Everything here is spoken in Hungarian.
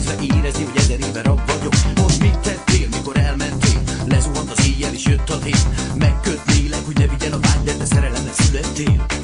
kézre érezi, hogy ezer éve rab vagyok. Mondd mit tettél, mikor elmentél? Lezuhant az éjjel és jött a nép Megkötnélek, hogy ne vigyen a vágy, de te szerelemre születtél.